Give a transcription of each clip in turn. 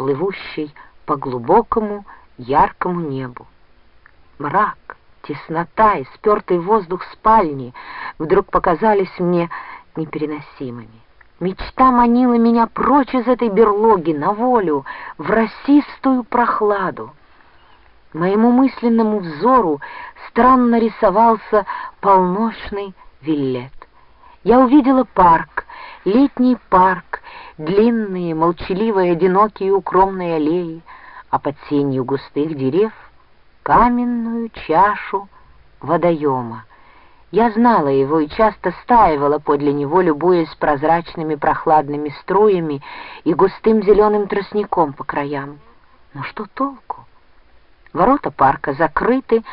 плывущей по глубокому яркому небу. Мрак, теснота и спертый воздух спальни вдруг показались мне непереносимыми. Мечта манила меня прочь из этой берлоги на волю, в расистую прохладу. Моему мысленному взору странно рисовался полночный виллет. Я увидела парк, летний парк, длинные, молчаливые, одинокие укромные аллеи, а под сенью густых дерев — каменную чашу водоема. Я знала его и часто стаивала подле него, любуясь прозрачными прохладными струями и густым зеленым тростником по краям. Но что толку? Ворота парка закрыты,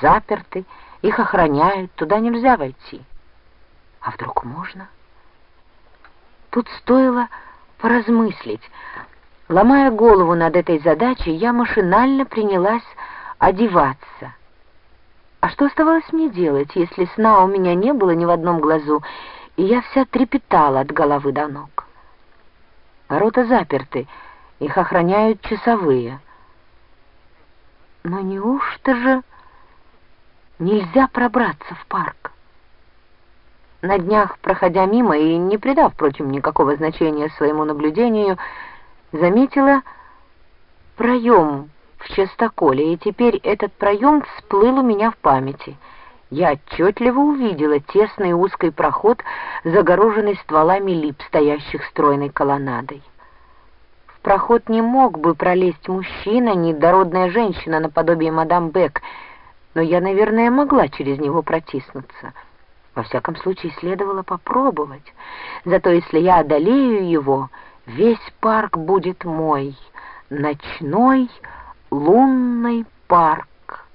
заперты, их охраняют, туда нельзя войти. А вдруг можно? Тут стоило поразмыслить. Ломая голову над этой задачей, я машинально принялась одеваться — а что оставалось мне делать, если сна у меня не было ни в одном глазу, и я вся трепетала от головы до ног? Ворота заперты, их охраняют часовые. Но неужто же нельзя пробраться в парк? На днях, проходя мимо и не придав, впрочем, никакого значения своему наблюдению, заметила проем в частоколе, и теперь этот проем всплыл у меня в памяти. Я отчетливо увидела тесный узкий проход, загороженный стволами лип, стоящих стройной колоннадой. В проход не мог бы пролезть мужчина, ни дородная женщина наподобие мадам Бек, но я, наверное, могла через него протиснуться. Во всяком случае, следовало попробовать. Зато если я одолею его, весь парк будет мой, ночной, лунный парк.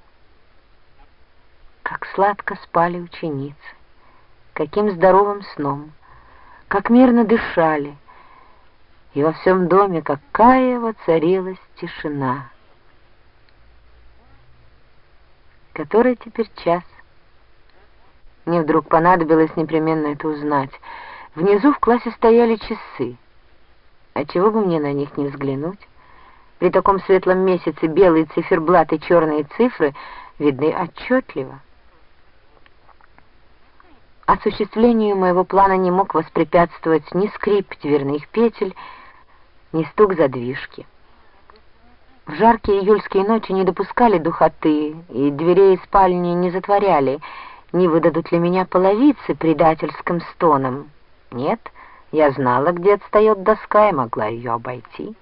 Как сладко спали ученицы, каким здоровым сном, как мирно дышали, и во всем доме какая воцарилась тишина. Который теперь час? Мне вдруг понадобилось непременно это узнать. Внизу в классе стояли часы. А чего бы мне на них не взглянуть? При таком светлом месяце белые циферблаты и черные цифры видны отчетливо. Осуществлению моего плана не мог воспрепятствовать ни скрип дверных петель, ни стук задвижки. В жаркие июльские ночи не допускали духоты, и дверей спальни не затворяли. Не выдадут ли меня половицы предательским стоном? Нет, я знала, где отстает доска, и могла ее обойти.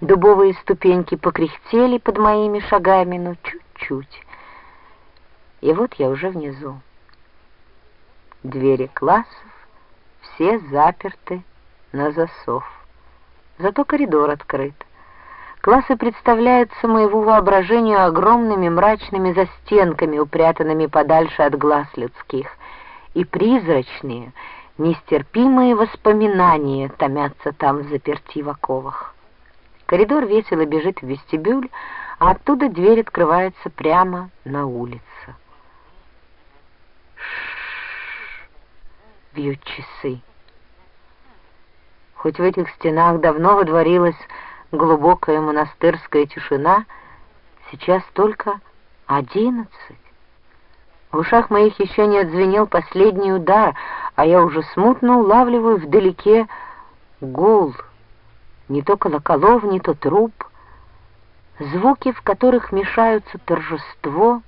Дубовые ступеньки покряхтели под моими шагами, но чуть-чуть. И вот я уже внизу. Двери классов все заперты на засов. Зато коридор открыт. Классы представляются моему воображению огромными мрачными застенками, упрятанными подальше от глаз людских, и призрачные, нестерпимые воспоминания томятся там в заперти в оковах. Коридор весело бежит в вестибюль, а оттуда дверь открывается прямо на улицу. Бьют часы. Хоть в этих стенах давно водворилась глубокая монастырская тишина, сейчас только одиннадцать. В ушах моих еще не отзвенел последний удар, а я уже смутно улавливаю вдалеке гул — не то колоколов, не то труп, звуки, в которых мешаются торжество,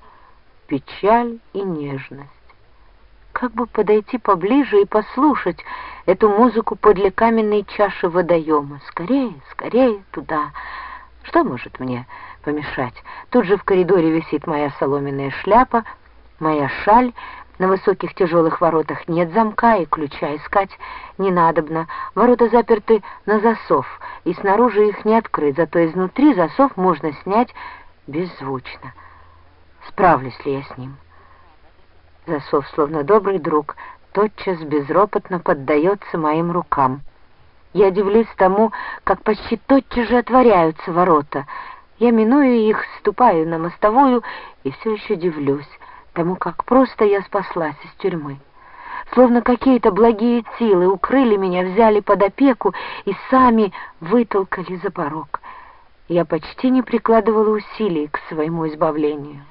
печаль и нежность. Как бы подойти поближе и послушать эту музыку подле каменной чаши водоема? Скорее, скорее туда. Что может мне помешать? Тут же в коридоре висит моя соломенная шляпа, моя шаль, на высоких тяжелых воротах нет замка и ключа искать не надобно. Ворота заперты на засов, и снаружи их не открыть, зато изнутри засов можно снять беззвучно. Справлюсь ли я с ним? Засов, словно добрый друг, тотчас безропотно поддается моим рукам. Я удивлюсь тому, как почти тотчас же отворяются ворота. Я миную их, ступаю на мостовую и все еще дивлюсь тому, как просто я спаслась из тюрьмы. Словно какие-то благие силы укрыли меня, взяли под опеку и сами вытолкали за порог. я почти не прикладывала усилий к своему избавлению.